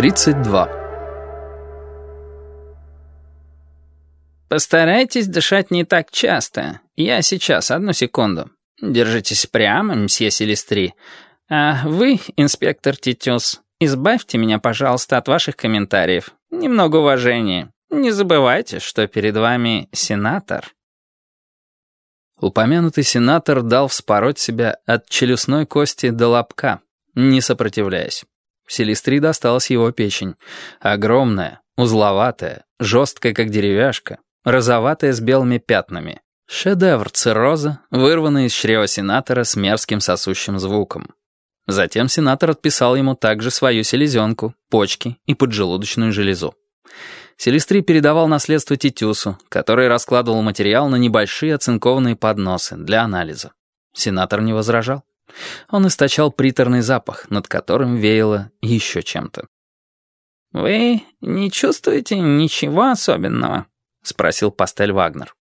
32. «Постарайтесь дышать не так часто. Я сейчас, одну секунду. Держитесь прямо, мсье Селестри. А вы, инспектор Титюс, избавьте меня, пожалуйста, от ваших комментариев. Немного уважения. Не забывайте, что перед вами сенатор». Упомянутый сенатор дал вспороть себя от челюстной кости до лобка, не сопротивляясь. Селестри досталась его печень. Огромная, узловатая, жесткая, как деревяшка, розоватая с белыми пятнами. Шедевр цирроза, вырванный из чрева сенатора с мерзким сосущим звуком. Затем сенатор отписал ему также свою селезенку, почки и поджелудочную железу. Селестри передавал наследство Титюсу, который раскладывал материал на небольшие оцинкованные подносы для анализа. Сенатор не возражал. Он источал приторный запах, над которым веяло еще чем-то. «Вы не чувствуете ничего особенного?» — спросил Пастель Вагнер.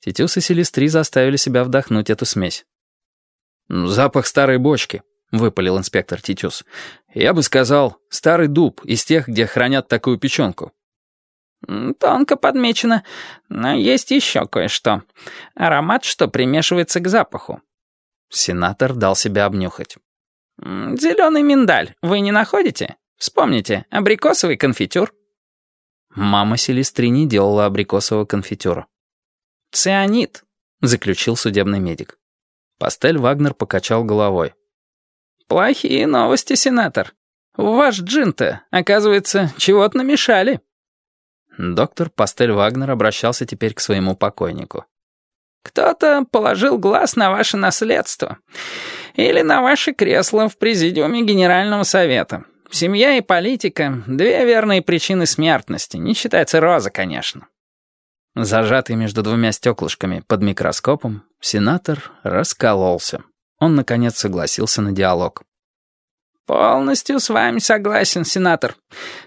Титюс и Селестри заставили себя вдохнуть эту смесь. «Запах старой бочки», — выпалил инспектор Титюс. «Я бы сказал, старый дуб из тех, где хранят такую печенку». «Тонко подмечено, но есть еще кое-что. Аромат, что примешивается к запаху». Сенатор дал себя обнюхать. «Зеленый миндаль, вы не находите? Вспомните, абрикосовый конфитюр». Мама Селестри не делала абрикосового конфитюра. «Цианид», — заключил судебный медик. Пастель Вагнер покачал головой. «Плохие новости, сенатор. Ваш джин-то, оказывается, чего-то намешали». Доктор Пастель Вагнер обращался теперь к своему покойнику. «Кто-то положил глаз на ваше наследство. Или на ваше кресло в президиуме Генерального совета. Семья и политика — две верные причины смертности, не считая цирроза, конечно». Зажатый между двумя стеклышками под микроскопом, сенатор раскололся. Он, наконец, согласился на диалог. «Полностью с вами согласен, сенатор.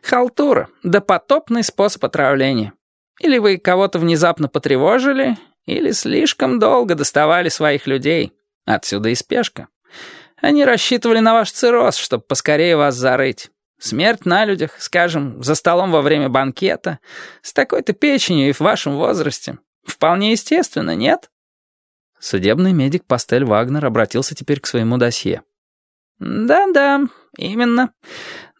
Халтура — допотопный способ отравления. Или вы кого-то внезапно потревожили, или слишком долго доставали своих людей. Отсюда и спешка. Они рассчитывали на ваш цирроз, чтобы поскорее вас зарыть. Смерть на людях, скажем, за столом во время банкета, с такой-то печенью и в вашем возрасте. Вполне естественно, нет?» Судебный медик Пастель Вагнер обратился теперь к своему досье. «Да-да, именно.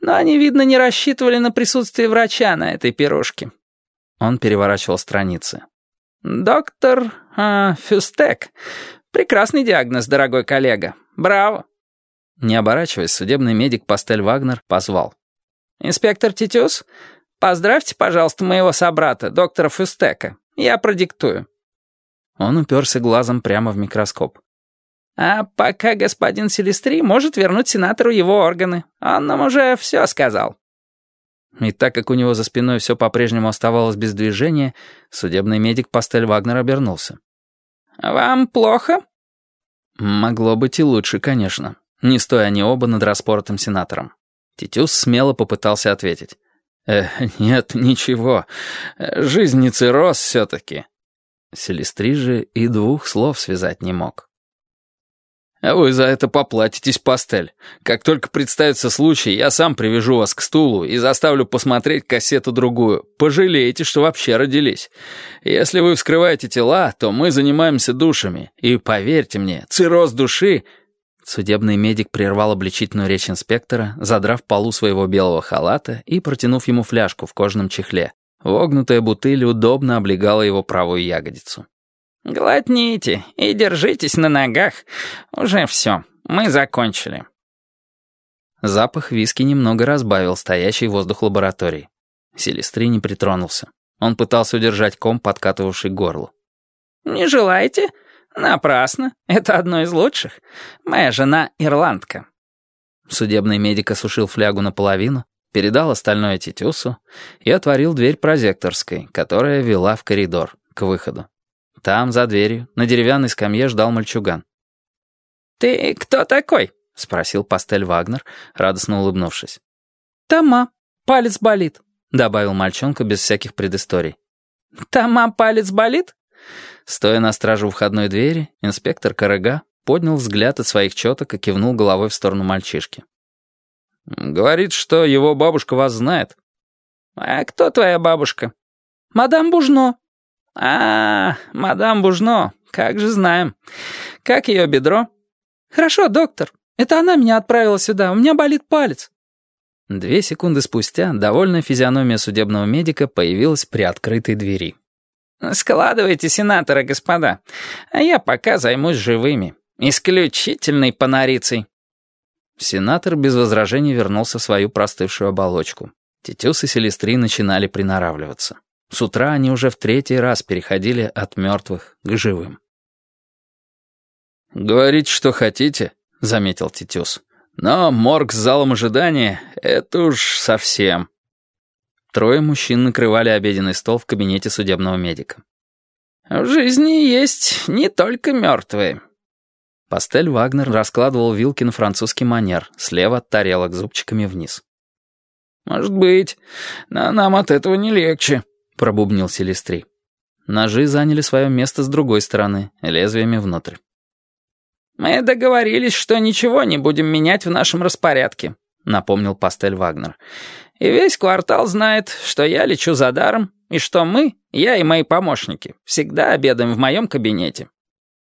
Но они, видно, не рассчитывали на присутствие врача на этой пирожке». Он переворачивал страницы. «Доктор э, Фюстек. Прекрасный диагноз, дорогой коллега. Браво». Не оборачиваясь, судебный медик Пастель Вагнер позвал. «Инспектор Титюс, поздравьте, пожалуйста, моего собрата, доктора Фюстека. Я продиктую». Он уперся глазом прямо в микроскоп. А пока господин Селестри может вернуть сенатору его органы. Он нам уже все сказал». И так как у него за спиной все по-прежнему оставалось без движения, судебный медик Пастель Вагнер обернулся. «Вам плохо?» Могло быть и лучше, конечно. Не стоя они оба над распоротым сенатором. Титюс смело попытался ответить. «Э, нет, ничего. Жизнь не цирроз все-таки». Селестри же и двух слов связать не мог. А вы за это поплатитесь, пастель. Как только представится случай, я сам привяжу вас к стулу и заставлю посмотреть кассету-другую. Пожалеете, что вообще родились. Если вы вскрываете тела, то мы занимаемся душами. И поверьте мне, цирроз души...» Судебный медик прервал обличительную речь инспектора, задрав полу своего белого халата и протянув ему фляжку в кожаном чехле. Вогнутая бутыль удобно облегала его правую ягодицу. «Глотните и держитесь на ногах. Уже все, мы закончили». Запах виски немного разбавил стоящий воздух лаборатории. Селестри не притронулся. Он пытался удержать ком, подкатывавший горло. «Не желаете? Напрасно. Это одно из лучших. Моя жена ирландка». Судебный медик осушил флягу наполовину, передал остальное Титюсу и отворил дверь прозекторской, которая вела в коридор, к выходу. Там, за дверью, на деревянной скамье ждал мальчуган. «Ты кто такой?» — спросил Пастель Вагнер, радостно улыбнувшись. «Тома, палец болит», — добавил мальчонка без всяких предысторий. «Тома, палец болит?» Стоя на страже у входной двери, инспектор Карага поднял взгляд от своих четок и кивнул головой в сторону мальчишки. Говорит, что его бабушка вас знает. А кто твоя бабушка? Мадам Бужно. А, мадам Бужно, как же знаем. Как ее бедро? Хорошо, доктор. Это она меня отправила сюда, у меня болит палец. Две секунды спустя довольная физиономия судебного медика появилась при открытой двери. «Складывайте, сенаторы, господа, а я пока займусь живыми. Исключительной панорицей». Сенатор без возражений вернулся в свою простывшую оболочку. Тетюс и Селестри начинали приноравливаться. С утра они уже в третий раз переходили от мертвых к живым. «Говорите, что хотите», — заметил Тетюс. «Но морг с залом ожидания — это уж совсем». Трое мужчин накрывали обеденный стол в кабинете судебного медика. «В жизни есть не только мертвые». Пастель Вагнер раскладывал вилки на французский манер, слева от тарелок зубчиками вниз. «Может быть, но нам от этого не легче», — пробубнил Селестри. Ножи заняли свое место с другой стороны, лезвиями внутрь. «Мы договорились, что ничего не будем менять в нашем распорядке», — напомнил Пастель Вагнер. «И весь квартал знает, что я лечу за даром, и что мы, я и мои помощники, всегда обедаем в моем кабинете.